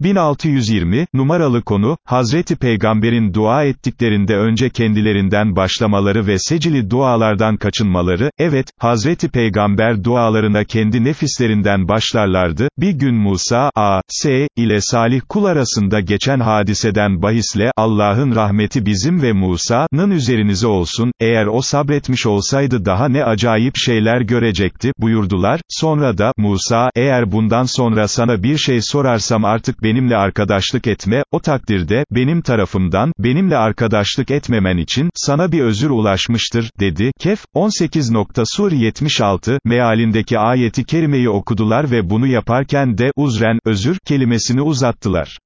1620, numaralı konu, Hazreti Peygamber'in dua ettiklerinde önce kendilerinden başlamaları ve secili dualardan kaçınmaları, evet, Hazreti Peygamber dualarına kendi nefislerinden başlarlardı, bir gün Musa, a. s. ile Salih kul arasında geçen hadiseden bahisle, Allah'ın rahmeti bizim ve Musa'nın üzerinize olsun, eğer o sabretmiş olsaydı daha ne acayip şeyler görecekti, buyurdular, sonra da, Musa, eğer bundan sonra sana bir şey sorarsam artık benimle arkadaşlık etme, o takdirde, benim tarafımdan, benimle arkadaşlık etmemen için, sana bir özür ulaşmıştır, dedi. Kehf, 18. Sur 76, mealindeki ayeti kerimeyi okudular ve bunu yaparken de, uzren, özür, kelimesini uzattılar.